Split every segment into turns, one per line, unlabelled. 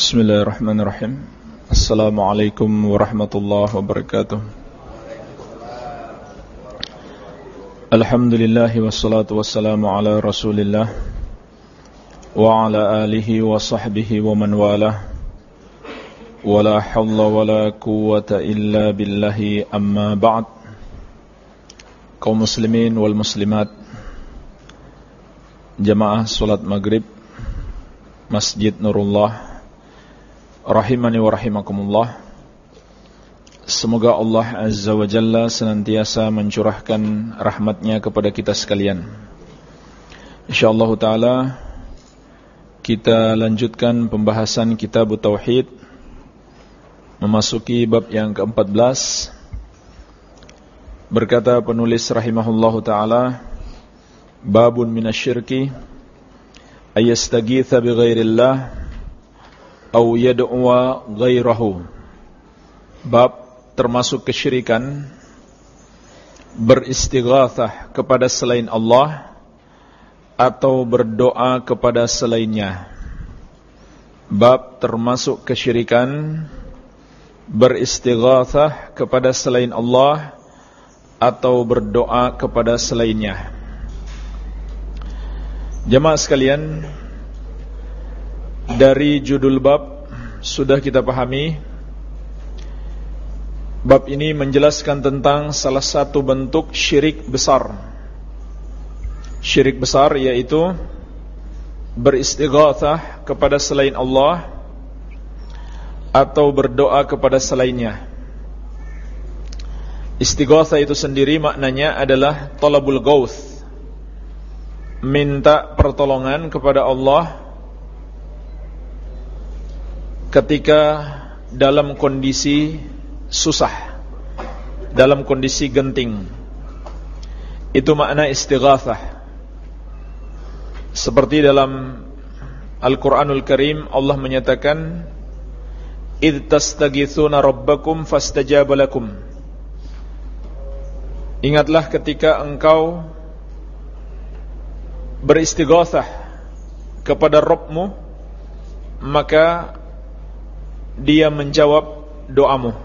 Bismillahirrahmanirrahim. Assalamualaikum warahmatullahi wabarakatuh. Alhamdulillah wassalatu wassalamu ala rasulillah Wa ala alihi wa sahbihi wa man walah. Wa la hawla wa la quwata illa billahi amma ba'd. Kaum muslimin wal muslimat Jamaah salat maghrib Masjid Nurullah Rahimani wa rahimakumullah. Semoga Allah Azza wa Jalla senantiasa mencurahkan rahmatnya kepada kita sekalian. InsyaAllah ta'ala Kita lanjutkan pembahasan kitab Tauhid Memasuki bab yang ke-14 Berkata penulis rahimahullahu ta'ala Babun minasyirki Ayastagitha bi ghairillah au yad'uwa ghairahu. Bab termasuk kesyirikan. Beristighatsah kepada selain Allah atau berdoa kepada selainnya. Bab termasuk kesyirikan. Beristighatsah kepada selain Allah atau berdoa kepada selainnya. Jemaah sekalian dari judul bab sudah kita pahami. Bab ini menjelaskan tentang salah satu bentuk syirik besar. Syirik besar yaitu Beristighathah kepada selain Allah Atau berdoa kepada selainnya. Istighathah itu sendiri maknanya adalah Talabul gauth Minta pertolongan kepada Allah ketika dalam kondisi susah, dalam kondisi genting. Itu makna istighatsah. Seperti dalam Al-Qur'anul Karim Allah menyatakan id tastaghitsuna rabbakum fastajaba lakum. Ingatlah ketika engkau beristighatsah kepada Rabbmu maka dia menjawab doamu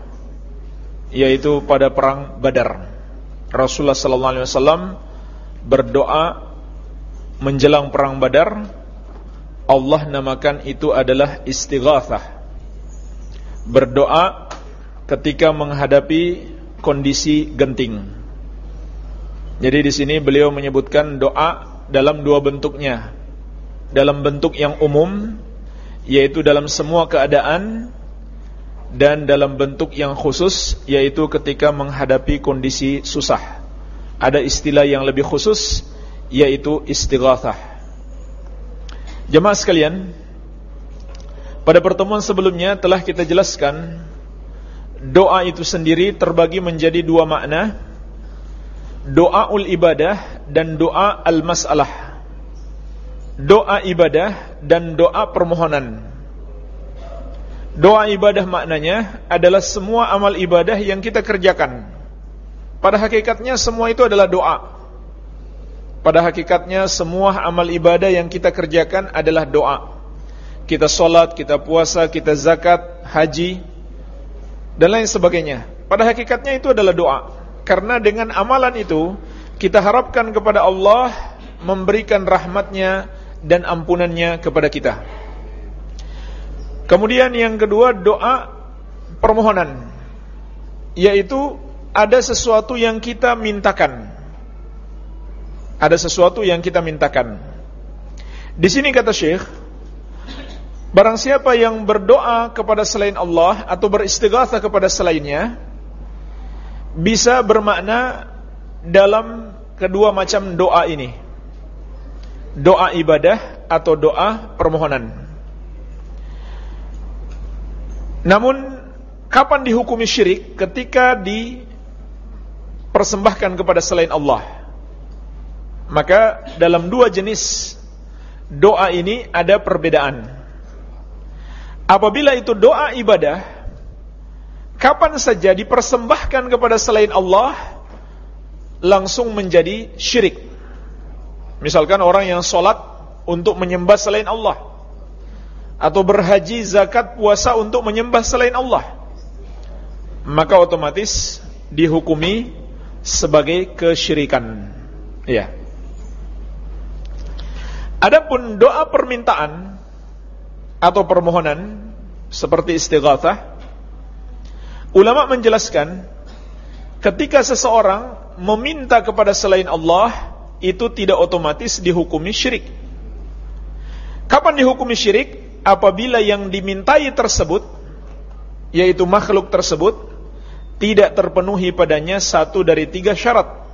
yaitu pada perang Badar. Rasulullah sallallahu alaihi wasallam berdoa menjelang perang Badar. Allah namakan itu adalah istighatsah. Berdoa ketika menghadapi kondisi genting. Jadi di sini beliau menyebutkan doa dalam dua bentuknya. Dalam bentuk yang umum yaitu dalam semua keadaan dan dalam bentuk yang khusus yaitu ketika menghadapi kondisi susah. Ada istilah yang lebih khusus yaitu istighatsah. Jemaah sekalian, pada pertemuan sebelumnya telah kita jelaskan doa itu sendiri terbagi menjadi dua makna. Doa ul ibadah dan doa al-mas'alah. Doa ibadah dan doa permohonan. Doa ibadah maknanya adalah semua amal ibadah yang kita kerjakan. Pada hakikatnya semua itu adalah doa. Pada hakikatnya semua amal ibadah yang kita kerjakan adalah doa. Kita solat, kita puasa, kita zakat, haji, dan lain sebagainya. Pada hakikatnya itu adalah doa. Karena dengan amalan itu, kita harapkan kepada Allah memberikan rahmatnya dan ampunannya kepada kita. Kemudian yang kedua doa permohonan yaitu ada sesuatu yang kita mintakan. Ada sesuatu yang kita mintakan. Di sini kata Syekh, barang siapa yang berdoa kepada selain Allah atau beristighatsah kepada selainnya bisa bermakna dalam kedua macam doa ini. Doa ibadah atau doa permohonan. Namun kapan dihukumi syirik? Ketika dipersembahkan kepada selain Allah. Maka dalam dua jenis doa ini ada perbedaan. Apabila itu doa ibadah, kapan saja dipersembahkan kepada selain Allah, langsung menjadi syirik. Misalkan orang yang sholat untuk menyembah selain Allah atau berhaji, zakat, puasa untuk menyembah selain Allah, maka otomatis dihukumi sebagai kesyirikan. Ya. Adapun doa permintaan atau permohonan seperti istighatsah, ulama menjelaskan ketika seseorang meminta kepada selain Allah itu tidak otomatis dihukumi syirik. Kapan dihukumi syirik? Apabila yang dimintai tersebut yaitu makhluk tersebut tidak terpenuhi padanya satu dari tiga syarat.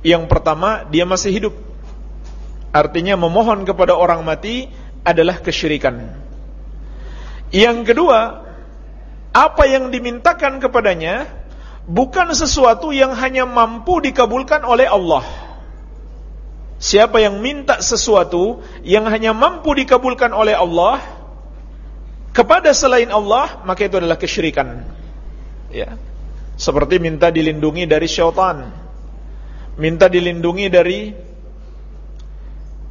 Yang pertama, dia masih hidup. Artinya memohon kepada orang mati adalah kesyirikan. Yang kedua, apa yang dimintakan kepadanya bukan sesuatu yang hanya mampu dikabulkan oleh Allah Siapa yang minta sesuatu yang hanya mampu dikabulkan oleh Allah kepada selain Allah, maka itu adalah kesyirikan. Ya. Seperti minta dilindungi dari syaitan. Minta dilindungi dari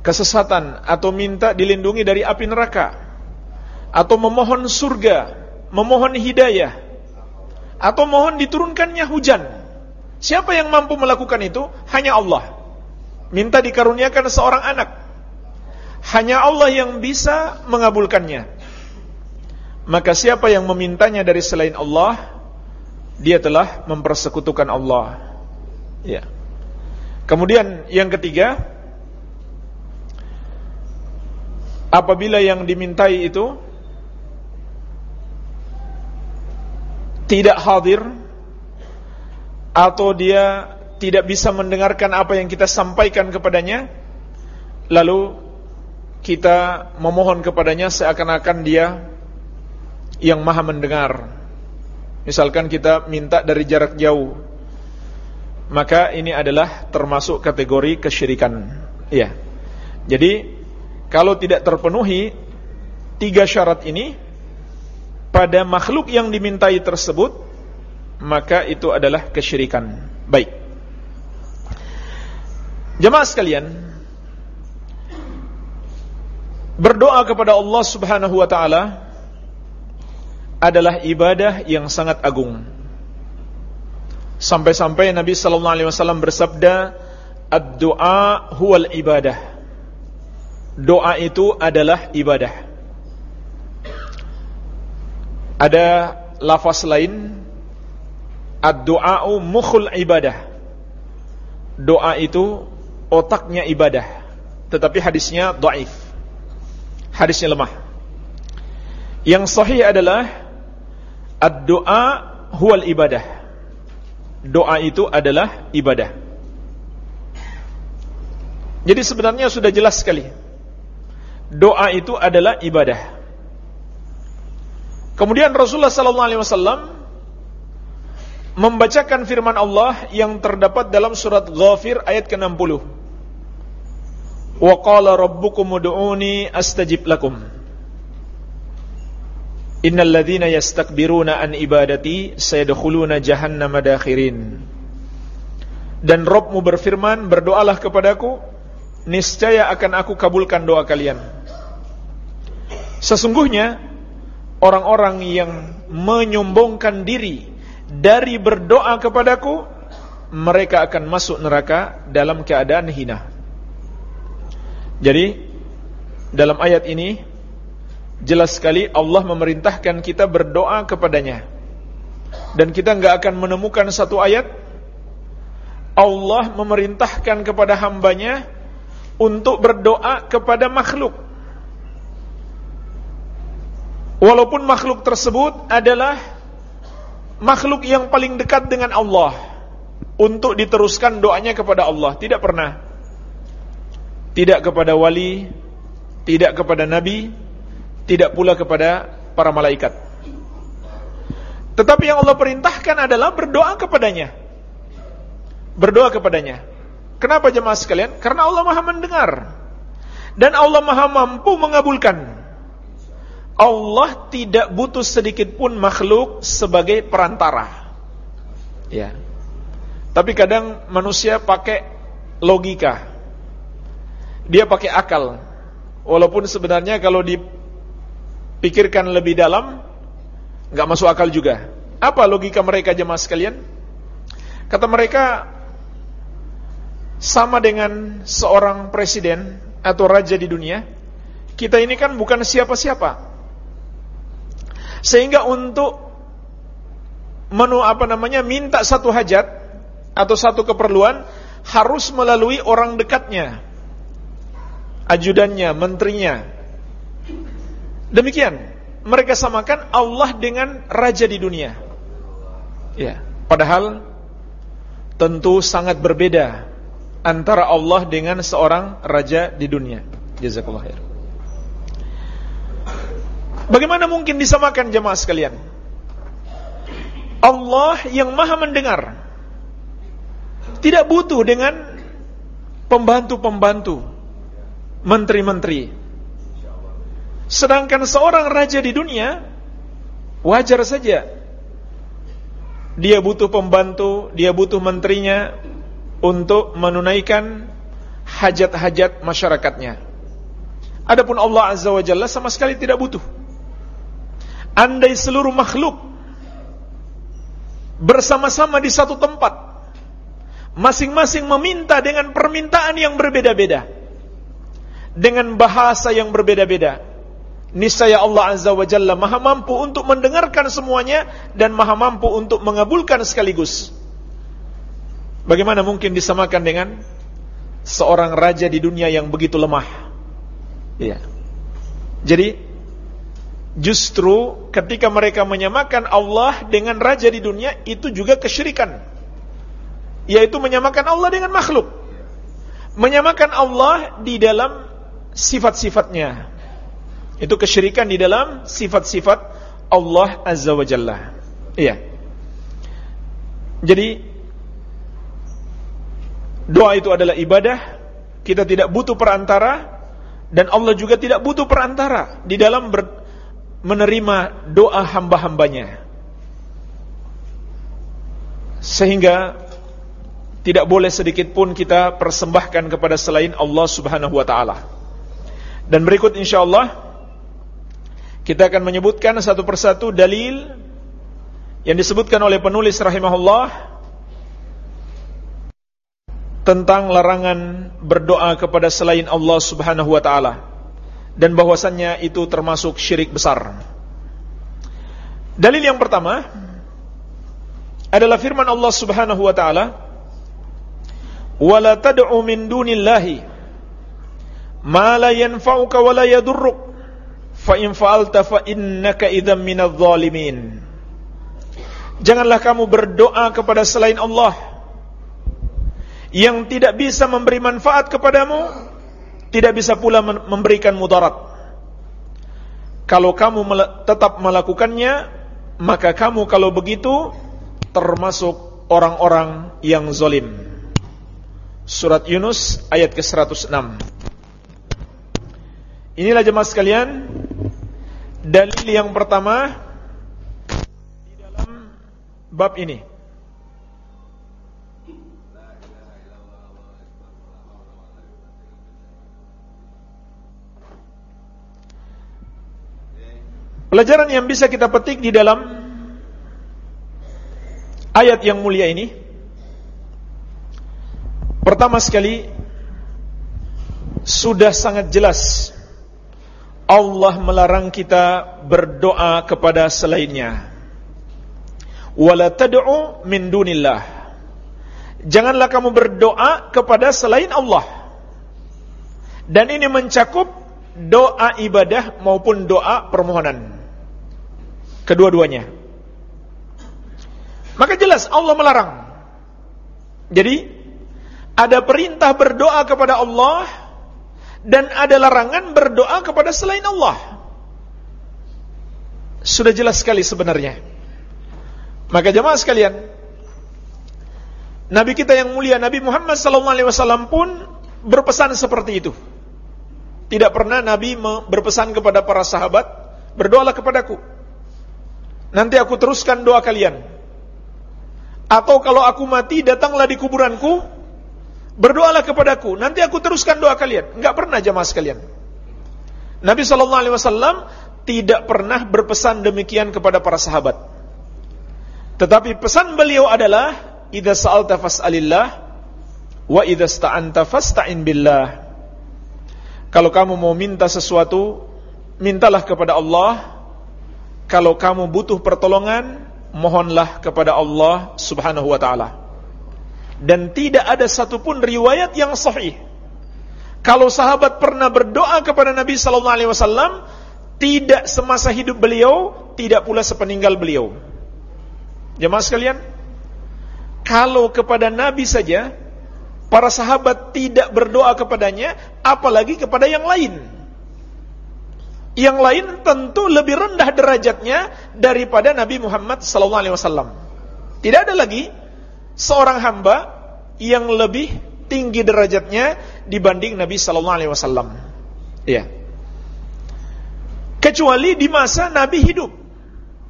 kesesatan atau minta dilindungi dari api neraka atau memohon surga, memohon hidayah atau mohon diturunkannya hujan. Siapa yang mampu melakukan itu? Hanya Allah minta dikaruniakan seorang anak. Hanya Allah yang bisa mengabulkannya. Maka siapa yang memintanya dari selain Allah, dia telah mempersekutukan Allah. Ya. Kemudian yang ketiga, apabila yang dimintai itu tidak hadir atau dia tidak bisa mendengarkan apa yang kita sampaikan kepadanya lalu kita memohon kepadanya seakan-akan dia yang maha mendengar. Misalkan kita minta dari jarak jauh maka ini adalah termasuk kategori kesyirikan. Ya jadi kalau tidak terpenuhi tiga syarat ini pada makhluk yang dimintai tersebut maka itu adalah kesyirikan. Baik Jemaah sekalian, berdoa kepada Allah Subhanahu wa taala adalah ibadah yang sangat agung. Sampai-sampai Nabi sallallahu alaihi wasallam bersabda, "Ad-du'a huwal ibadah." Doa itu adalah ibadah. Ada lafaz lain, "Ad-du'a'u mukhul ibadah." Doa itu otaknya ibadah tetapi hadisnya dhaif. Hadisnya lemah. Yang sahih adalah ad-doa huwal ibadah. Doa itu adalah ibadah. Jadi sebenarnya sudah jelas sekali. Doa itu adalah ibadah. Kemudian Rasulullah sallallahu alaihi wasallam membacakan firman Allah yang terdapat dalam surat Ghafir ayat ke-60 Wa qala rabbukum ud'uni astajib lakum. Innal ladzina yastakbiruna an ibadati sayadkhuluna jahannama dakhirin. Dan Rabbmu berfirman, berdoalah kepadaku, niscaya akan aku kabulkan doa kalian. Sesungguhnya orang-orang yang menyombongkan diri dari berdoa kepadaku, mereka akan masuk neraka dalam keadaan hina. Jadi dalam ayat ini jelas sekali Allah memerintahkan kita berdoa kepadanya. Dan kita nggak akan menemukan satu ayat Allah memerintahkan kepada hambanya untuk berdoa kepada makhluk. Walaupun makhluk tersebut adalah makhluk yang paling dekat dengan Allah untuk diteruskan doanya kepada Allah, tidak pernah tidak kepada wali, tidak kepada nabi, tidak pula kepada para malaikat. Tetapi yang Allah perintahkan adalah berdoa kepadanya. Berdoa kepadanya. Kenapa jemaah sekalian? Karena Allah Maha mendengar dan Allah Maha mampu mengabulkan. Allah tidak butuh sedikit pun makhluk sebagai perantara. Ya. Tapi kadang manusia pakai logika dia pakai akal. Walaupun sebenarnya kalau di pikirkan lebih dalam, nggak masuk akal juga. Apa logika mereka jemaah sekalian? Kata mereka sama dengan seorang presiden atau raja di dunia, kita ini kan bukan siapa-siapa. Sehingga untuk menu apa namanya minta satu hajat atau satu keperluan harus melalui orang dekatnya, ajudannya, menterinya. Demikian, mereka samakan Allah dengan raja di dunia. Ya, padahal tentu sangat berbeda antara Allah dengan seorang raja di dunia. Jazakallah khair. Bagaimana mungkin disamakan jemaah sekalian? Allah yang maha mendengar tidak butuh dengan pembantu-pembantu menteri-menteri sedangkan seorang raja di dunia wajar saja dia butuh pembantu, dia butuh menterinya untuk menunaikan hajat-hajat masyarakatnya. Adapun Allah Azza wa Jalla sama sekali tidak butuh. Andai seluruh makhluk bersama-sama di satu tempat, masing-masing meminta dengan permintaan yang berbeda-beda, dengan bahasa yang berbeda-beda, niscaya Allah Azza wa Jalla maha mampu untuk mendengarkan semuanya dan maha mampu untuk mengabulkan sekaligus. Bagaimana mungkin disamakan dengan seorang raja di dunia yang begitu lemah? Iya. Jadi justru ketika mereka menyamakan Allah dengan raja di dunia itu juga kesyirikan. Yaitu menyamakan Allah dengan makhluk. Menyamakan Allah di dalam sifat-sifatnya. Itu kesyirikan di dalam sifat-sifat Allah Azza wa Jalla. Iya. Jadi Doa itu adalah ibadah, kita tidak butuh perantara dan Allah juga tidak butuh perantara di dalam ber, menerima doa hamba-hambanya. Sehingga tidak boleh sedikit pun kita persembahkan kepada selain Allah Subhanahu wa taala. Dan berikut insyaallah kita akan menyebutkan satu persatu dalil yang disebutkan oleh penulis rahimahullah tentang larangan berdoa kepada selain Allah Subhanahu wa taala dan bahwasannya itu termasuk syirik besar. Dalil yang pertama adalah firman Allah Subhanahu wa taala wala tad'u min dunillahi ma la yanfa'uka wa la yadurruk fa in fa'alta fa innaka idzam minadh dhalimin Janganlah kamu berdoa kepada selain Allah yang tidak bisa memberi manfaat kepadamu, tidak bisa pula memberikan mudarat. Kalau kamu tetap melakukannya, maka kamu kalau begitu termasuk orang-orang yang zolim. Surat Yunus ayat ke-106. Inilah jemaah sekalian, dalil yang pertama di dalam bab ini. Pelajaran yang bisa kita petik di dalam ayat yang mulia ini Pertama sekali Sudah sangat jelas Allah melarang kita berdoa kepada selainnya Wala min dunillah Janganlah kamu berdoa kepada selain Allah Dan ini mencakup doa ibadah maupun doa permohonan kedua-duanya. Maka jelas Allah melarang. Jadi ada perintah berdoa kepada Allah dan ada larangan berdoa kepada selain Allah. Sudah jelas sekali sebenarnya. Maka jemaah sekalian, Nabi kita yang mulia Nabi Muhammad SAW pun berpesan seperti itu. Tidak pernah Nabi berpesan kepada para sahabat, berdoalah kepadaku. Nanti aku teruskan doa kalian. Atau kalau aku mati, datanglah di kuburanku, berdoalah kepadaku. Nanti aku teruskan doa kalian. Enggak pernah jamaah sekalian. Nabi Shallallahu Alaihi Wasallam tidak pernah berpesan demikian kepada para sahabat. Tetapi pesan beliau adalah idza sa'alta fas'alillah wa idza sta'anta fasta'in billah. Kalau kamu mau minta sesuatu, mintalah kepada Allah. Kalau kamu butuh pertolongan, mohonlah kepada Allah Subhanahu wa taala. Dan tidak ada satupun riwayat yang sahih kalau sahabat pernah berdoa kepada Nabi sallallahu alaihi wasallam tidak semasa hidup beliau, tidak pula sepeninggal beliau. Jemaah sekalian, kalau kepada Nabi saja para sahabat tidak berdoa kepadanya, apalagi kepada yang lain. Yang lain tentu lebih rendah derajatnya daripada Nabi Muhammad sallallahu alaihi wasallam. Tidak ada lagi seorang hamba yang lebih tinggi derajatnya dibanding Nabi sallallahu alaihi wasallam. Iya. Kecuali di masa Nabi hidup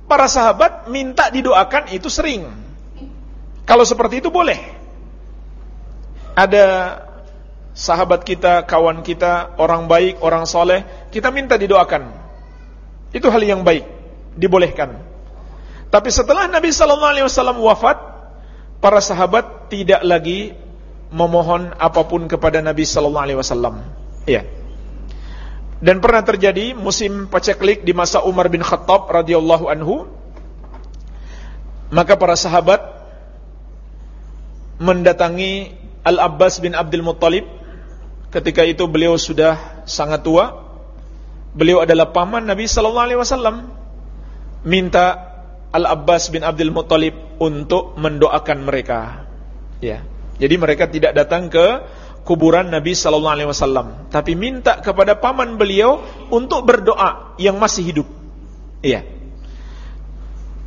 para sahabat minta didoakan itu sering. Kalau seperti itu boleh. Ada sahabat kita, kawan kita, orang baik, orang soleh, kita minta didoakan. Itu hal yang baik, dibolehkan. Tapi setelah Nabi Sallallahu Alaihi Wasallam wafat, para sahabat tidak lagi memohon apa pun kepada Nabi Sallallahu Alaihi Wasallam. Iya. Dan pernah terjadi musim paceklik di masa Umar bin Khattab radhiyallahu anhu. Maka para sahabat mendatangi Al-Abbas bin Abdul Muttalib. Ketika itu beliau sudah sangat tua. Beliau adalah paman Nabi sallallahu alaihi wasallam. Minta Al-Abbas bin Abdul Muttalib untuk mendoakan mereka. Ya. Jadi mereka tidak datang ke kuburan Nabi sallallahu alaihi wasallam, tapi minta kepada paman beliau untuk berdoa yang masih hidup. Iya.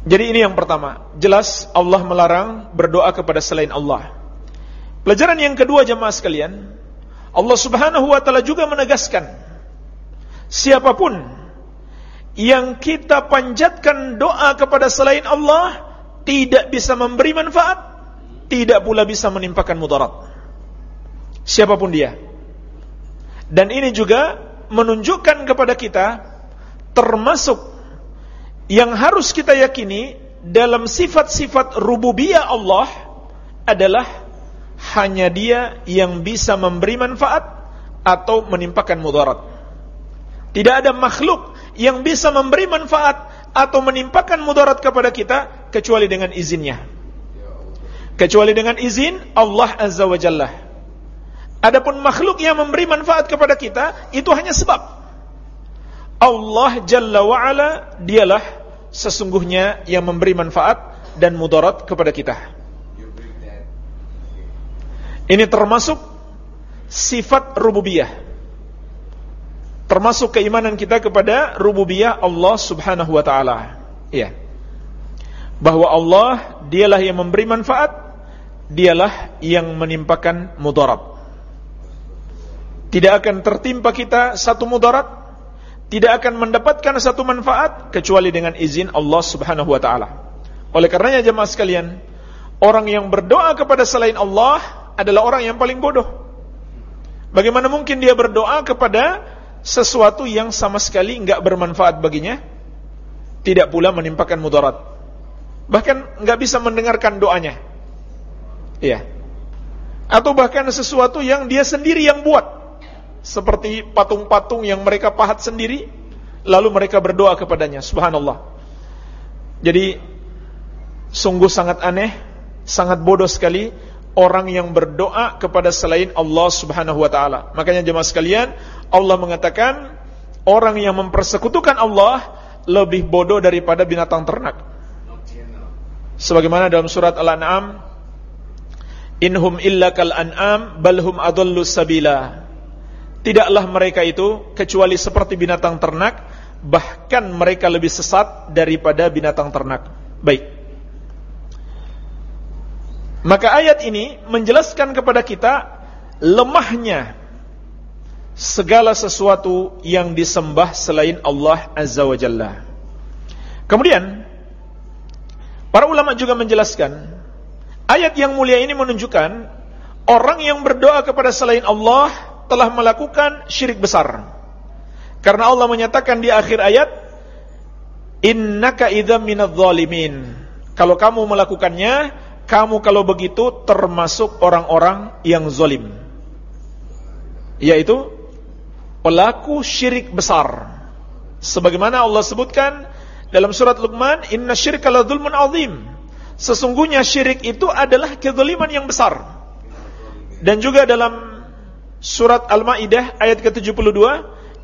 Jadi ini yang pertama, jelas Allah melarang berdoa kepada selain Allah. Pelajaran yang kedua jemaah sekalian, Allah Subhanahu wa taala juga menegaskan siapa pun yang kita panjatkan doa kepada selain Allah tidak bisa memberi manfaat, tidak pula bisa menimpakan mudarat siapa pun dia. Dan ini juga menunjukkan kepada kita termasuk yang harus kita yakini dalam sifat-sifat rububiyah Allah adalah hanya dia yang bisa memberi manfaat atau menimpakan mudarat. Tidak ada makhluk yang bisa memberi manfaat atau menimpakan mudarat kepada kita kecuali dengan izinnya. Kecuali dengan izin Allah Azza wa Jalla. Adapun makhluk yang memberi manfaat kepada kita itu hanya sebab. Allah Jalla wa Ala dialah sesungguhnya yang memberi manfaat dan mudarat kepada kita. Ini termasuk sifat rububiyah. Termasuk keimanan kita kepada rububiyah Allah Subhanahu wa taala. Iya. Bahwa Allah dialah yang memberi manfaat, dialah yang menimpakan mudarat. Tidak akan tertimpa kita satu mudarat, tidak akan mendapatkan satu manfaat kecuali dengan izin Allah Subhanahu wa taala. Oleh karenanya jemaah sekalian, orang yang berdoa kepada selain Allah adalah orang yang paling bodoh. Bagaimana mungkin dia berdoa kepada sesuatu yang sama sekali enggak bermanfaat baginya, tidak pula menimpakan mudarat. Bahkan enggak bisa mendengarkan doanya. Iya. Atau bahkan sesuatu yang dia sendiri yang buat seperti patung-patung yang mereka pahat sendiri lalu mereka berdoa kepadanya subhanallah jadi sungguh sangat aneh sangat bodoh sekali orang yang berdoa kepada selain Allah Subhanahu wa taala makanya jemaah sekalian Allah mengatakan orang yang mempersekutukan Allah lebih bodoh daripada binatang ternak sebagaimana dalam surat Al-An'am inhum illa kal an'am balhum adallu sabila Tidaklah mereka itu kecuali seperti binatang ternak, bahkan mereka lebih sesat daripada binatang ternak. Baik. Maka ayat ini menjelaskan kepada kita lemahnya segala sesuatu yang disembah selain Allah Azza wa Jalla. Kemudian para ulama juga menjelaskan ayat yang mulia ini menunjukkan orang yang berdoa kepada selain Allah telah melakukan syirik besar. Karena Allah menyatakan di akhir ayat, innaka idzam minadh dhalimin. Kalau kamu melakukannya, kamu kalau begitu termasuk orang-orang yang zalim. Yaitu pelaku syirik besar. Sebagaimana Allah sebutkan dalam surat Luqman, "Inna syirka la dzulmun 'adzim." Sesungguhnya syirik itu adalah kezaliman yang besar. Dan juga dalam surat Al-Maidah ayat ke-72,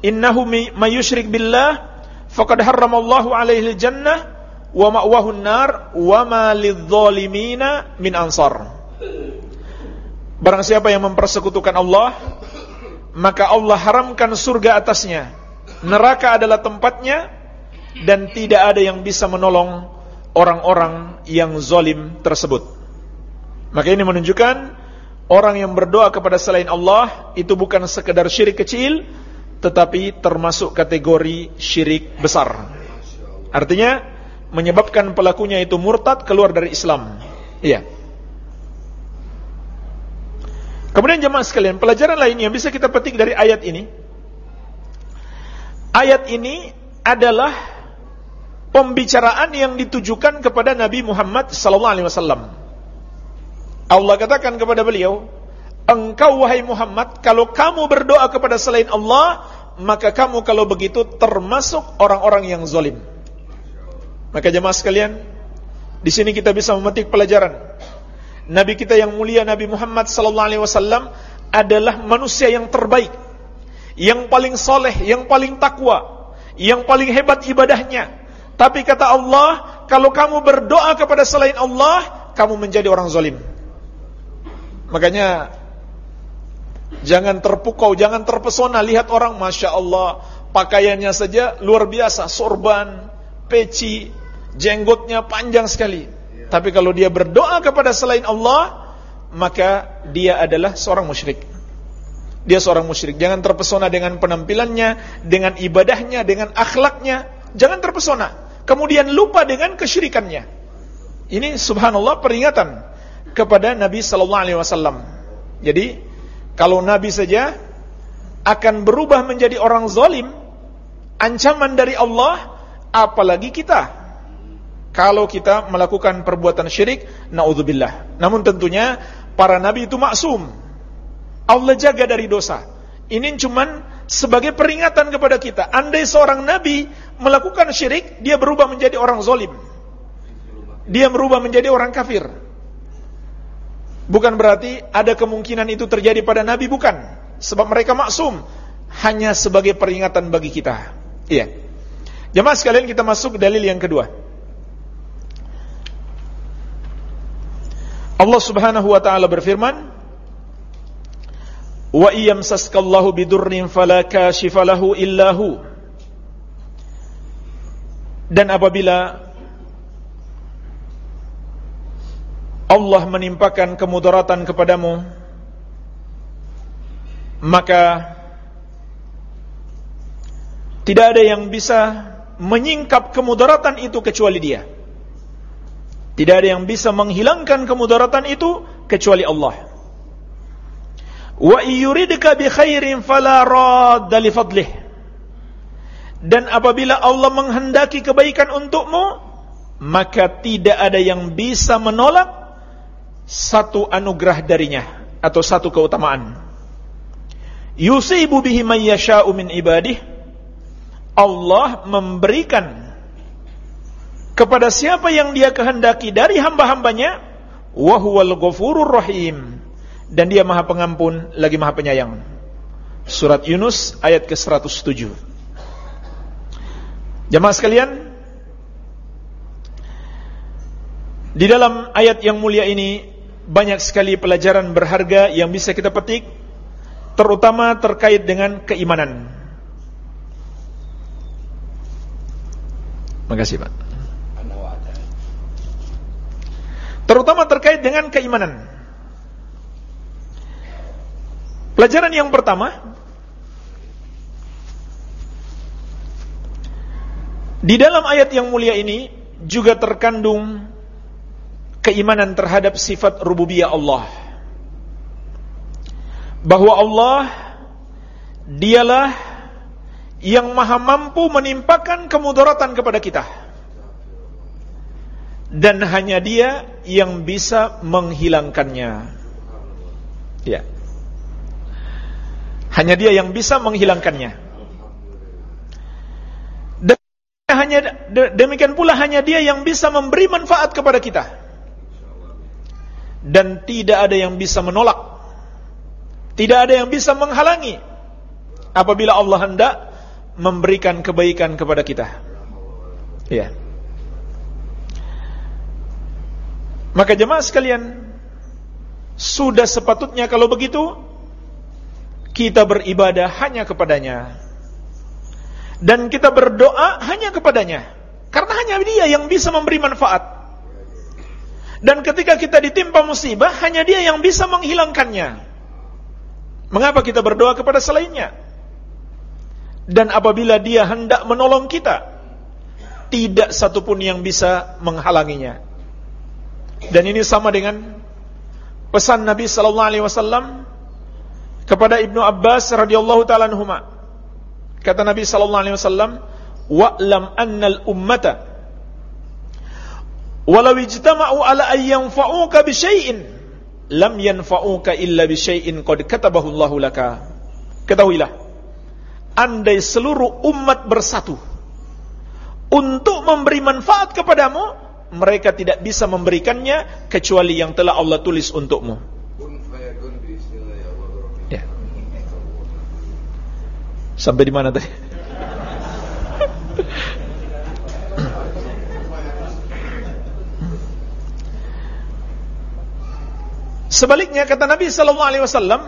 "Innahu may yusyrik billah faqad harramallahu 'alaihi al-jannah wa ma'wahu an-nar wa ma lidh-dhalimina min ansar." Barang siapa yang mempersekutukan Allah, maka Allah haramkan surga atasnya. Neraka adalah tempatnya dan tidak ada yang bisa menolong orang-orang yang zalim tersebut. Maka ini menunjukkan orang yang berdoa kepada selain Allah itu bukan sekedar syirik kecil tetapi termasuk kategori syirik besar. Artinya menyebabkan pelakunya itu murtad keluar dari Islam. Iya. Kemudian jemaah sekalian, pelajaran lain yang bisa kita petik dari ayat ini. Ayat ini adalah pembicaraan yang ditujukan kepada Nabi Muhammad sallallahu alaihi wasallam. Allah katakan kepada beliau, "Engkau wahai Muhammad, kalau kamu berdoa kepada selain Allah, maka kamu kalau begitu termasuk orang-orang yang zalim." Maka jemaah sekalian, di sini kita bisa memetik pelajaran. Nabi kita yang mulia Nabi Muhammad sallallahu alaihi wasallam adalah manusia yang terbaik, yang paling soleh, yang paling takwa, yang paling hebat ibadahnya, tapi kata Allah, kalau kamu berdoa kepada selain Allah, kamu menjadi orang zalim. Makanya jangan terpukau, jangan terpesona lihat orang Masya Allah pakaiannya saja luar biasa, sorban, peci, jenggotnya panjang sekali. Tapi kalau dia berdoa kepada selain Allah, maka dia adalah seorang musyrik. Dia seorang musyrik. Jangan terpesona dengan penampilannya, dengan ibadahnya, dengan akhlaknya. Jangan terpesona kemudian lupa dengan kesyirikannya. Ini subhanallah peringatan kepada Nabi sallallahu alaihi wasallam. Jadi, kalau Nabi saja akan berubah menjadi orang zalim, ancaman dari Allah, apalagi kita. Kalau kita melakukan perbuatan syirik, naudzubillah. Namun tentunya para nabi itu maksum. Allah jaga dari dosa. Ini cuman sebagai peringatan kepada kita. Andai seorang nabi melakukan syirik, dia berubah menjadi orang zolim. Dia berubah menjadi orang kafir. Bukan berarti ada kemungkinan itu terjadi pada nabi, bukan. Sebab mereka maksum. Hanya sebagai peringatan bagi kita. Iya. Jemaah sekalian kita masuk dalil yang kedua. Allah Subhanahu wa taala berfirman, wa iyamsaskallahu bidurrin fala kashifa lahu illahu dan apabila Allah menimpakan kemudaratan kepadamu maka tidak ada yang bisa menyingkap kemudaratan itu kecuali dia tidak ada yang bisa menghilangkan kemudaratan itu kecuali Allah Wa yuridka bi khairin fala radda li fadlih. Dan apabila Allah menghendaki kebaikan untukmu, maka tidak ada yang bisa menolak satu anugerah darinya atau satu keutamaan. Yusibu bihi man yasha'u min ibadih. Allah memberikan kepada siapa yang dia kehendaki dari hamba-hambanya wa ghafurur rahim dan dia maha pengampun lagi maha penyayang. Surat Yunus ayat ke-107. Jemaah sekalian, di dalam ayat yang mulia ini banyak sekali pelajaran berharga yang bisa kita petik terutama terkait dengan keimanan. Makasih Pak. Terutama terkait dengan keimanan. Pelajaran yang pertama Di dalam ayat yang mulia ini juga terkandung keimanan terhadap sifat rububiyah Allah. Bahwa Allah dialah yang maha mampu menimpakan kemudaratan kepada kita. dan hanya dia yang bisa menghilangkannya. Ya. Hanya dia yang bisa menghilangkannya. Dan hanya demikian pula hanya dia yang bisa memberi manfaat kepada kita. Dan tidak ada yang bisa menolak. Tidak ada yang bisa menghalangi apabila Allah hendak memberikan kebaikan kepada kita. Ya. Maka jemaah sekalian, sudah sepatutnya kalau begitu kita beribadah hanya kepadanya dan kita berdoa hanya kepadanya karena hanya dia yang bisa memberi manfaat. Dan ketika kita ditimpa musibah, hanya dia yang bisa menghilangkannya. Mengapa kita berdoa kepada selainnya? Dan apabila dia hendak menolong kita, tidak satupun yang bisa menghalanginya. Dan ini sama dengan pesan Nabi sallallahu alaihi wasallam kepada Ibnu Abbas radhiyallahu taala anhuma. Kata Nabi sallallahu alaihi wasallam, "Wa'lam annal ummata walau ijtama'u ala an yanfa'uka bi syai'in lam yanfa'uka illa bi syai'in qad katabahu Allahu laka." Ketahuilah, andai seluruh umat bersatu untuk memberi manfaat kepadamu, mereka tidak bisa memberikannya kecuali yang telah Allah tulis untukmu. Ya. Sampai di mana tadi? Sebaliknya kata Nabi sallallahu alaihi wasallam,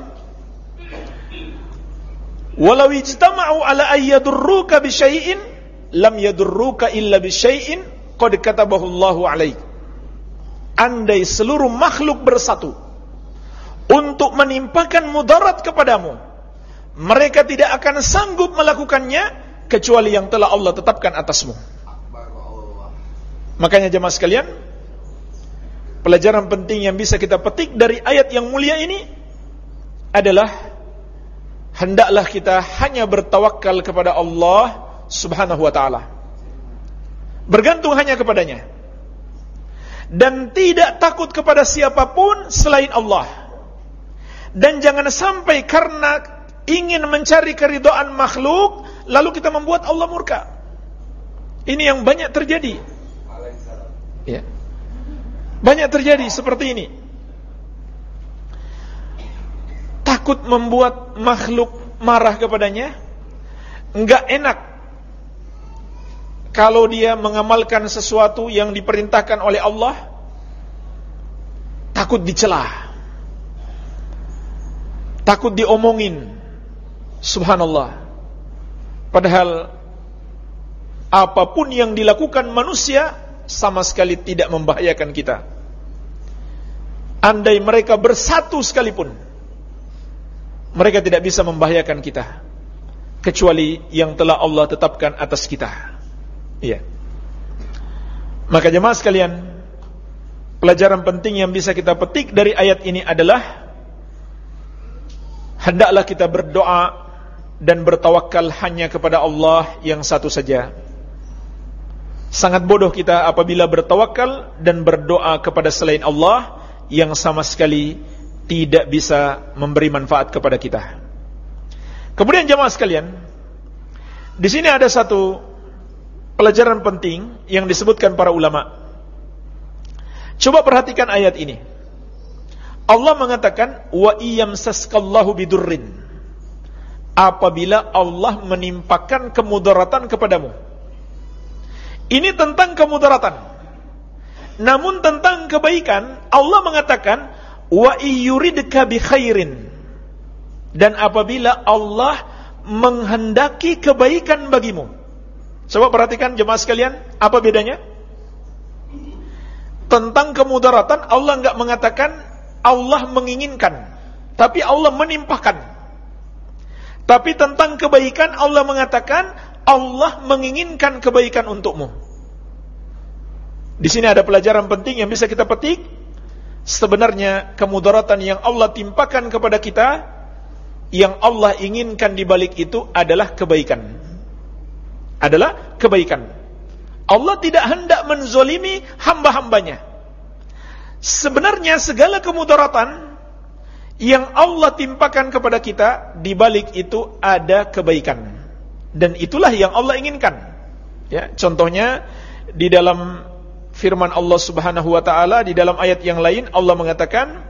"Walau ijtama'u ala ayyadurruka bi syai'in lam yadurruka illa bi syai'in qad katabahu Allahu alaik. Andai seluruh makhluk bersatu untuk menimpakan mudarat kepadamu, mereka tidak akan sanggup melakukannya kecuali yang telah Allah tetapkan atasmu. Makanya jemaah sekalian, pelajaran penting yang bisa kita petik dari ayat yang mulia ini adalah hendaklah kita hanya bertawakal kepada Allah Subhanahu wa taala bergantung hanya kepadanya. Dan tidak takut kepada siapa pun selain Allah. Dan jangan sampai karena ingin mencari keridhaan makhluk lalu kita membuat Allah murka. Ini yang banyak terjadi. Ya. banyak terjadi seperti ini. Takut membuat makhluk marah kepadanya enggak enak kalau dia mengamalkan sesuatu yang diperintahkan oleh Allah takut dicela takut diomongin. Subhanallah. Padahal apa pun yang dilakukan manusia sama sekali tidak membahayakan kita. Andai mereka bersatu sekalipun mereka tidak bisa membahayakan kita. Kecuali yang telah Allah tetapkan atas kita Iya. Maka jemaah sekalian, pelajaran penting yang bisa kita petik dari ayat ini adalah hendaklah kita berdoa dan bertawakal hanya kepada Allah yang satu saja. Sangat bodoh kita apabila bertawakal dan berdoa kepada selain Allah yang sama sekali tidak bisa memberi manfaat kepada kita. Kemudian jemaah sekalian, di sini ada satu pelajaran penting yang disebutkan para ulama. Coba perhatikan ayat ini. Allah mengatakan wa iyamsaskallahu bidurrin. Apabila Allah menimpakan kemudaratan kepadamu. Ini tentang kemudaratan. Namun tentang kebaikan Allah mengatakan wa iyuridka bi. Dan apabila Allah menghendaki kebaikan bagimu Coba perhatikan jemaah sekalian, apa bedanya? Tentang kemudaratan Allah enggak mengatakan Allah menginginkan, tapi Allah menimpahkan. Tapi tentang kebaikan Allah mengatakan Allah menginginkan kebaikan untukmu. Di sini ada pelajaran penting yang bisa kita petik. Sebenarnya kemudaratan yang Allah timpakan kepada kita yang Allah inginkan di balik itu adalah kebaikan adalah kebaikan. Allah tidak hendak menzolimi hamba-hambanya. Sebenarnya segala kemudaratan yang Allah timpakan kepada kita, di balik itu ada kebaikan. Dan itulah yang Allah inginkan. Ya, contohnya di dalam firman Allah Subhanahu wa taala di dalam ayat yang lain Allah mengatakan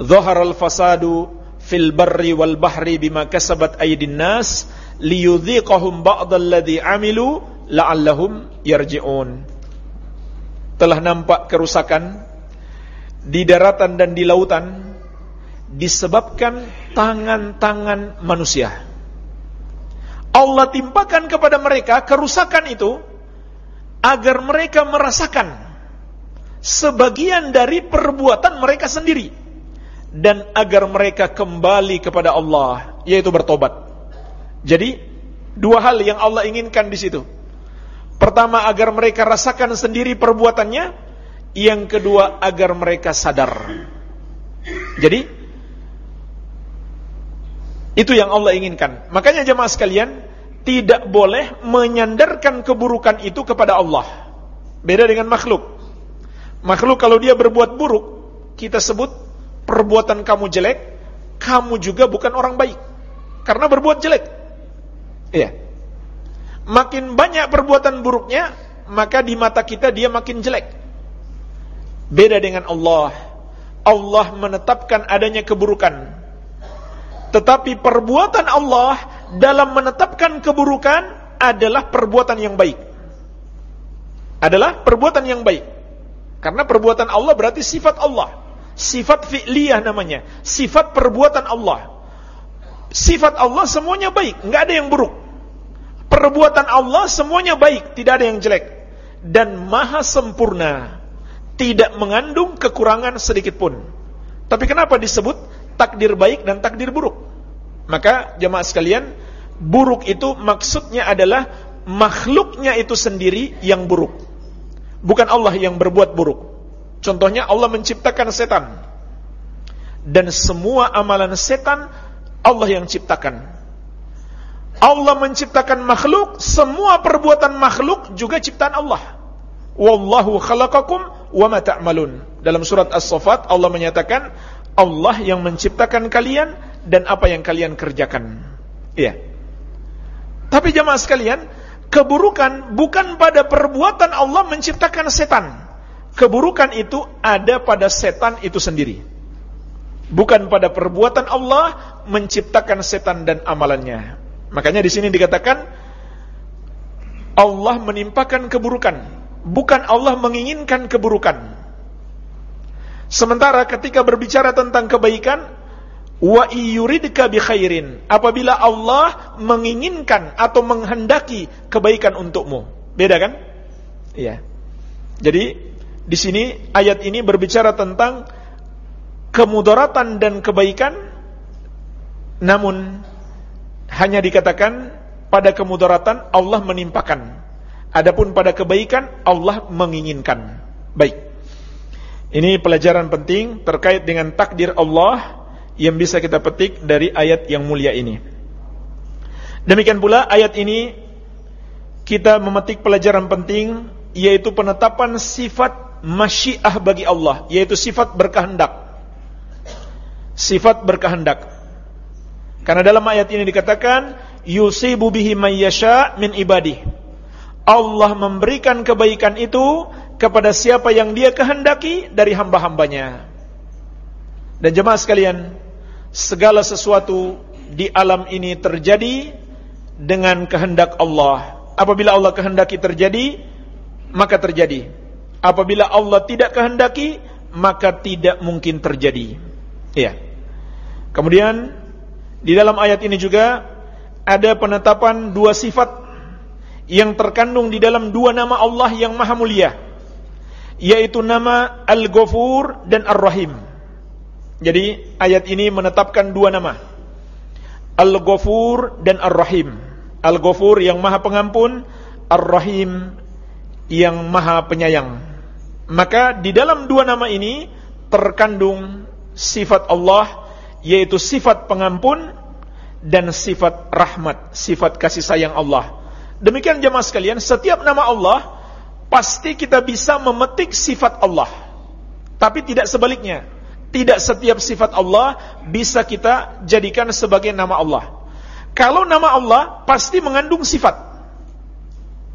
Zaharal fasadu fil barri wal bahri bima kasabat aydin nas liyudhiqahum ba'dalladhi amilu la'allahum yarji'un. Telah nampak kerusakan di daratan dan di lautan disebabkan tangan-tangan manusia. Allah timpakan kepada mereka kerusakan itu agar mereka merasakan sebagian dari perbuatan mereka sendiri dan agar mereka kembali kepada Allah yaitu bertobat. Jadi dua hal yang Allah inginkan di situ. Pertama agar mereka rasakan sendiri perbuatannya, yang kedua agar mereka sadar. Jadi itu yang Allah inginkan. Makanya jemaah sekalian tidak boleh menyandarkan keburukan itu kepada Allah. Beda dengan makhluk. Makhluk kalau dia berbuat buruk, kita sebut perbuatan kamu jelek, kamu juga bukan orang baik. Karena berbuat jelek. Iya. Makin banyak perbuatan buruknya, maka di mata kita dia makin jelek. Beda dengan Allah. Allah menetapkan adanya keburukan. Tetapi perbuatan Allah dalam menetapkan keburukan adalah perbuatan yang baik. Adalah perbuatan yang baik. Karena perbuatan Allah berarti sifat Allah. Sifat fi'liyah namanya. Sifat perbuatan Allah. Sifat Allah semuanya baik, nggak ada yang buruk. Perbuatan Allah semuanya baik, tidak ada yang jelek. Dan maha sempurna. Tidak mengandung kekurangan sedikit pun. Tapi kenapa disebut takdir baik dan takdir buruk? Maka jemaah sekalian, buruk itu maksudnya adalah makhluknya itu sendiri yang buruk. Bukan Allah yang berbuat buruk. Contohnya Allah menciptakan setan. Dan semua amalan setan Allah yang ciptakan. Allah menciptakan makhluk, semua perbuatan makhluk juga ciptaan Allah. Wallahu khalaqakum wa ma ta'malun. Dalam surat As-Saffat Allah menyatakan Allah yang menciptakan kalian dan apa yang kalian kerjakan. Iya. Tapi jemaah sekalian, keburukan bukan pada perbuatan Allah menciptakan setan keburukan itu ada pada setan itu sendiri. Bukan pada perbuatan Allah menciptakan setan dan amalannya. Makanya di sini dikatakan Allah menimpakan keburukan, bukan Allah menginginkan keburukan. Sementara ketika berbicara tentang kebaikan, wa iyuridka bi khairin, apabila Allah menginginkan atau menghendaki kebaikan untukmu. Beda kan? Iya. Jadi di sini ayat ini berbicara tentang kemudaratan dan kebaikan namun hanya dikatakan pada kemudaratan Allah menimpakan. Adapun pada kebaikan Allah menginginkan. Baik. Ini pelajaran penting terkait dengan takdir Allah yang bisa kita petik dari ayat yang mulia ini. Demikian pula ayat ini kita memetik pelajaran penting yaitu penetapan sifat masyiah bagi Allah yaitu sifat berkehendak sifat berkehendak. Karena dalam ayat ini dikatakan yusibu bihi may yasha min ibadih. Allah memberikan kebaikan itu kepada siapa yang dia kehendaki dari hamba-hambanya. Dan jemaah sekalian segala sesuatu di alam ini terjadi dengan kehendak Allah. Apabila Allah kehendaki terjadi maka terjadi. Apabila Allah tidak kehendaki, maka tidak mungkin terjadi. Iya. Kemudian di dalam ayat ini juga ada penetapan dua sifat yang terkandung di dalam dua nama Allah yang maha mulia yaitu nama Al-Ghafur dan Ar-Rahim. Jadi ayat ini menetapkan dua nama. Al-Ghafur dan Ar-Rahim. Al-Ghafur yang maha pengampun, Ar-Rahim yang maha penyayang. Maka di dalam dua nama ini terkandung sifat Allah yaitu sifat pengampun dan sifat rahmat, sifat kasih sayang Allah. Demikian jemaah sekalian, setiap nama Allah pasti kita bisa memetik sifat Allah. Tapi tidak sebaliknya. Tidak setiap sifat Allah bisa kita jadikan sebagai nama Allah. Kalau nama Allah pasti mengandung sifat.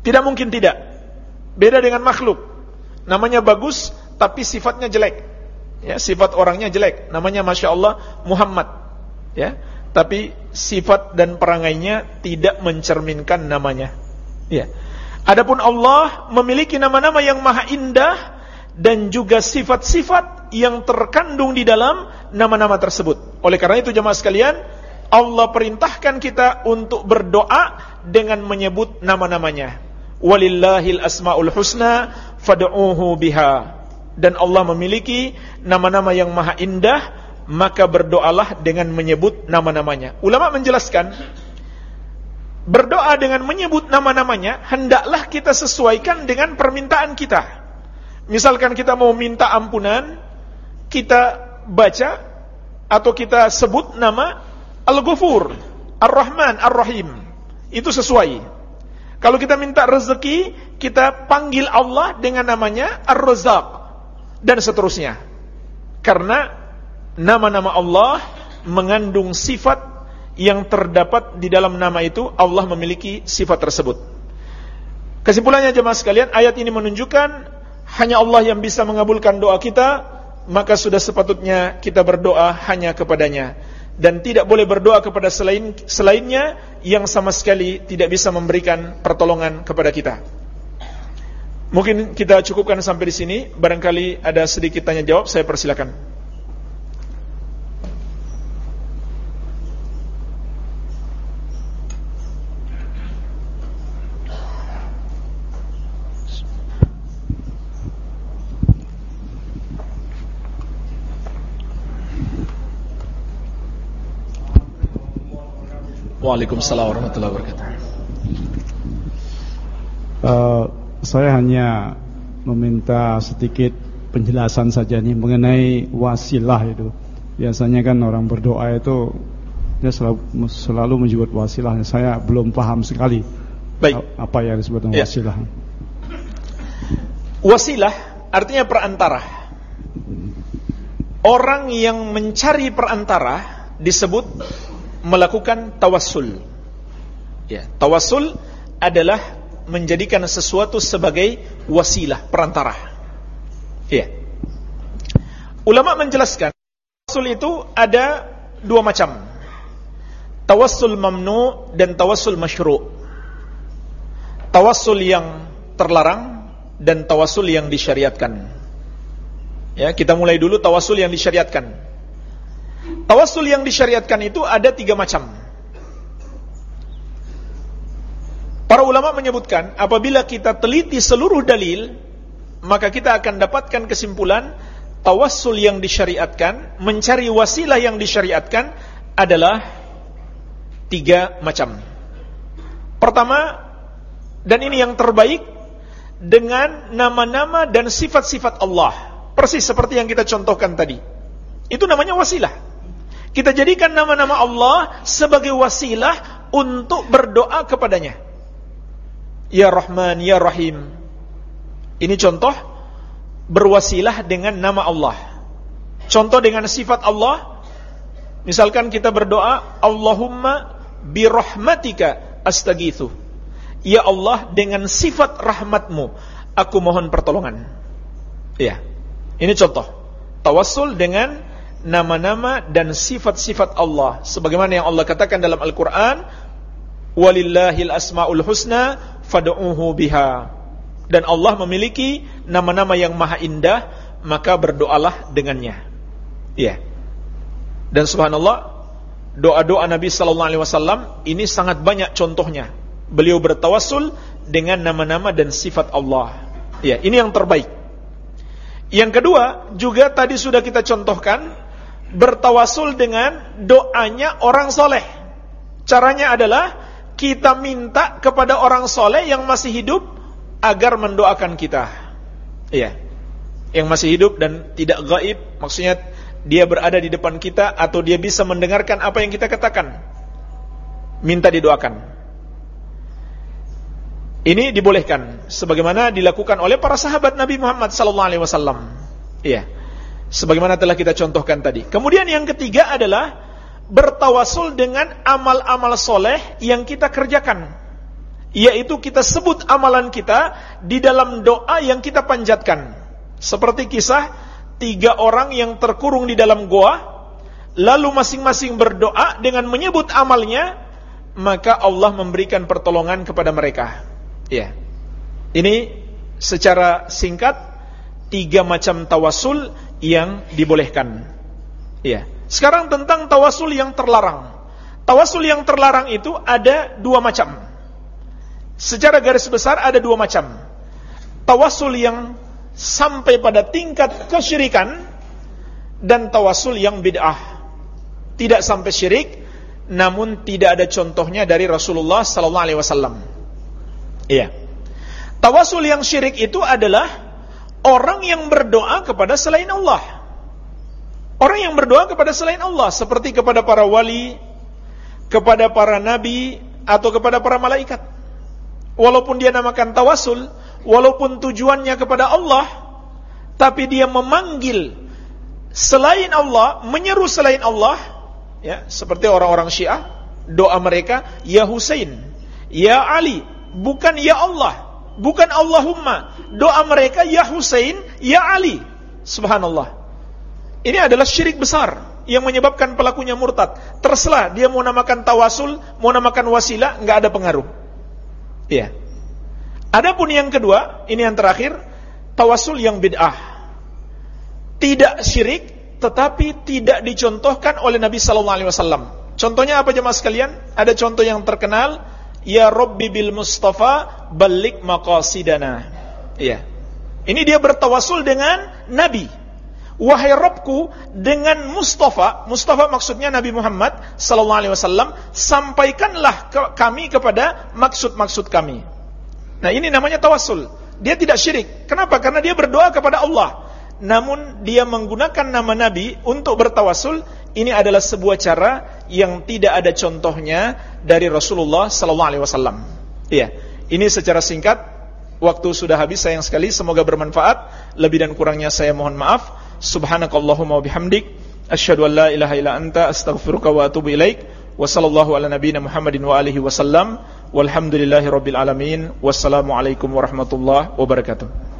Tidak mungkin tidak. Beda dengan makhluk. Namanya bagus tapi sifatnya jelek. Ya, sifat orangnya jelek. Namanya Masya Allah Muhammad. Ya, tapi sifat dan perangainya tidak mencerminkan namanya. Ya. Adapun Allah memiliki nama-nama yang maha indah dan juga sifat-sifat yang terkandung di dalam nama-nama tersebut. Oleh karena itu jemaah sekalian, Allah perintahkan kita untuk berdoa dengan menyebut nama-namanya. Walillahil asmaul husna fad'uuhu biha. Dan Allah memiliki nama-nama yang maha indah maka berdoalah dengan menyebut nama-namanya. Ulama menjelaskan, berdoa dengan menyebut nama-namanya, hendaklah kita sesuaikan dengan permintaan kita. Misalkan kita mau minta ampunan, kita baca atau kita sebut nama Al-Ghafur, Ar-Rahman, Ar-Rahim. Itu sesuai. Kalau kita minta rezeki, kita panggil Allah dengan namanya Ar-Razaq dan seterusnya. Karena nama-nama Allah mengandung sifat yang terdapat di dalam nama itu Allah memiliki sifat tersebut. Kesimpulannya jemaah sekalian, ayat ini menunjukkan hanya Allah yang bisa mengabulkan doa kita, maka sudah sepatutnya kita berdoa hanya kepadanya dan tidak boleh berdoa kepada selain selainnya yang sama sekali tidak bisa memberikan pertolongan kepada kita. Mungkin kita cukupkan sampai di sini, barangkali ada sedikit tanya jawab, saya persilakan. Waalaikumsalam warahmatullahi wabarakatuh.
Uh, saya hanya meminta sedikit penjelasan saja nih mengenai wasilah itu. Biasanya kan orang berdoa itu dia selalu, selalu menyebut wasilah. Saya belum paham sekali Baik. apa yang disebut ya. wasilah.
Wasilah artinya perantara. Orang yang mencari perantara disebut melakukan tawassul. Ya, tawassul adalah menjadikan sesuatu sebagai wasilah, perantara. Ya. Ulama menjelaskan tawassul itu ada dua macam. Tawassul mamnu dan tawassul masyru'. Tawassul yang terlarang dan tawassul yang disyariatkan. Ya, kita mulai dulu tawassul yang disyariatkan. Tawasul yang disyariatkan itu ada tiga macam. Para ulama menyebutkan, apabila kita teliti seluruh dalil, maka kita akan dapatkan kesimpulan, tawassul yang disyariatkan, mencari wasilah yang disyariatkan, adalah tiga macam. Pertama, dan ini yang terbaik, dengan nama-nama dan sifat-sifat Allah. Persis seperti yang kita contohkan tadi. Itu namanya wasilah. Kita jadikan nama-nama Allah sebagai wasilah untuk berdoa kepadanya. Ya Rahman, Ya Rahim. Ini contoh berwasilah dengan nama Allah. Contoh dengan sifat Allah. Misalkan kita berdoa, Allahumma birahmatika astagithu. Ya Allah, dengan sifat rahmatmu, aku mohon pertolongan. Ya, ini contoh. Tawassul dengan nama-nama dan sifat-sifat Allah sebagaimana yang Allah katakan dalam Al-Qur'an walillahil asmaul husna fad'uuhu biha. Dan Allah memiliki nama-nama yang maha indah maka berdoalah dengannya. Ya dan subhanallah doa-doa Nabi sallallahu alaihi wasallam ini sangat banyak contohnya. Beliau bertawassul dengan nama-nama dan sifat Allah. Ya ini yang terbaik. Yang kedua juga tadi sudah kita contohkan bertawasul dengan doanya orang soleh. Caranya adalah kita minta kepada orang soleh yang masih hidup agar mendoakan kita. Iya, yang masih hidup dan tidak gaib, maksudnya dia berada di depan kita atau dia bisa mendengarkan apa yang kita katakan. Minta didoakan. Ini dibolehkan sebagaimana dilakukan oleh para sahabat Nabi Muhammad sallallahu alaihi wasallam. Iya. Sebagaimana telah kita contohkan tadi. Kemudian yang ketiga adalah bertawasul dengan amal-amal soleh yang kita kerjakan. Yaitu kita sebut amalan kita di dalam doa yang kita panjatkan. Seperti kisah tiga orang yang terkurung di dalam goa, lalu masing-masing berdoa dengan menyebut amalnya, maka Allah memberikan pertolongan kepada mereka. Ya. Ini secara singkat tiga macam tawasul yang dibolehkan. Ya. Sekarang tentang tawasul yang terlarang. Tawasul yang terlarang itu ada dua macam. Secara garis besar ada dua macam. Tawasul yang sampai pada tingkat kesyirikan dan tawasul yang bid'ah. Tidak sampai syirik namun tidak ada contohnya dari Rasulullah sallallahu alaihi wasallam. Iya. Tawasul yang syirik itu adalah orang yang berdoa kepada selain Allah. Orang yang berdoa kepada selain Allah seperti kepada para wali, kepada para nabi atau kepada para malaikat. Walaupun dia namakan tawasul, walaupun tujuannya kepada Allah, tapi dia memanggil selain Allah, menyeru selain Allah, ya, seperti orang-orang Syiah, doa mereka, ya Husain, ya Ali, bukan ya Allah, bukan Allahumma. Doa mereka ya Husain, ya Ali. Subhanallah. Ini adalah syirik besar yang menyebabkan pelakunya murtad. Terserah dia mau namakan tawasul, mau namakan wasilah, nggak ada pengaruh. Iya. Adapun yang kedua, ini yang terakhir, tawasul yang bid'ah. Tidak syirik, tetapi tidak dicontohkan oleh Nabi Sallallahu Alaihi Wasallam. Contohnya apa jemaah sekalian? Ada contoh yang terkenal Ya Rabbi bil Mustafa balik maqasidana. Iya. Ini dia bertawasul dengan Nabi. Wahai Rabbku dengan Mustafa, Mustafa maksudnya Nabi Muhammad sallallahu alaihi wasallam, sampaikanlah ke kami kepada maksud-maksud kami. Nah, ini namanya tawasul. Dia tidak syirik. Kenapa? Karena dia berdoa kepada Allah. Namun dia menggunakan nama Nabi untuk bertawasul ini adalah sebuah cara yang tidak ada contohnya dari Rasulullah sallallahu alaihi wasallam. Iya. Ini secara singkat waktu sudah habis sayang sekali semoga bermanfaat. Lebih dan kurangnya saya mohon maaf. Subhanakallahumma wabihamdik asyhadu an la ilaha illa anta astaghfiruka wa atubu ilaik. Wa sallallahu ala nabiyyina Muhammadin wa alihi wasallam. Walhamdulillahirabbil alamin. Wassalamualaikum warahmatullahi wabarakatuh.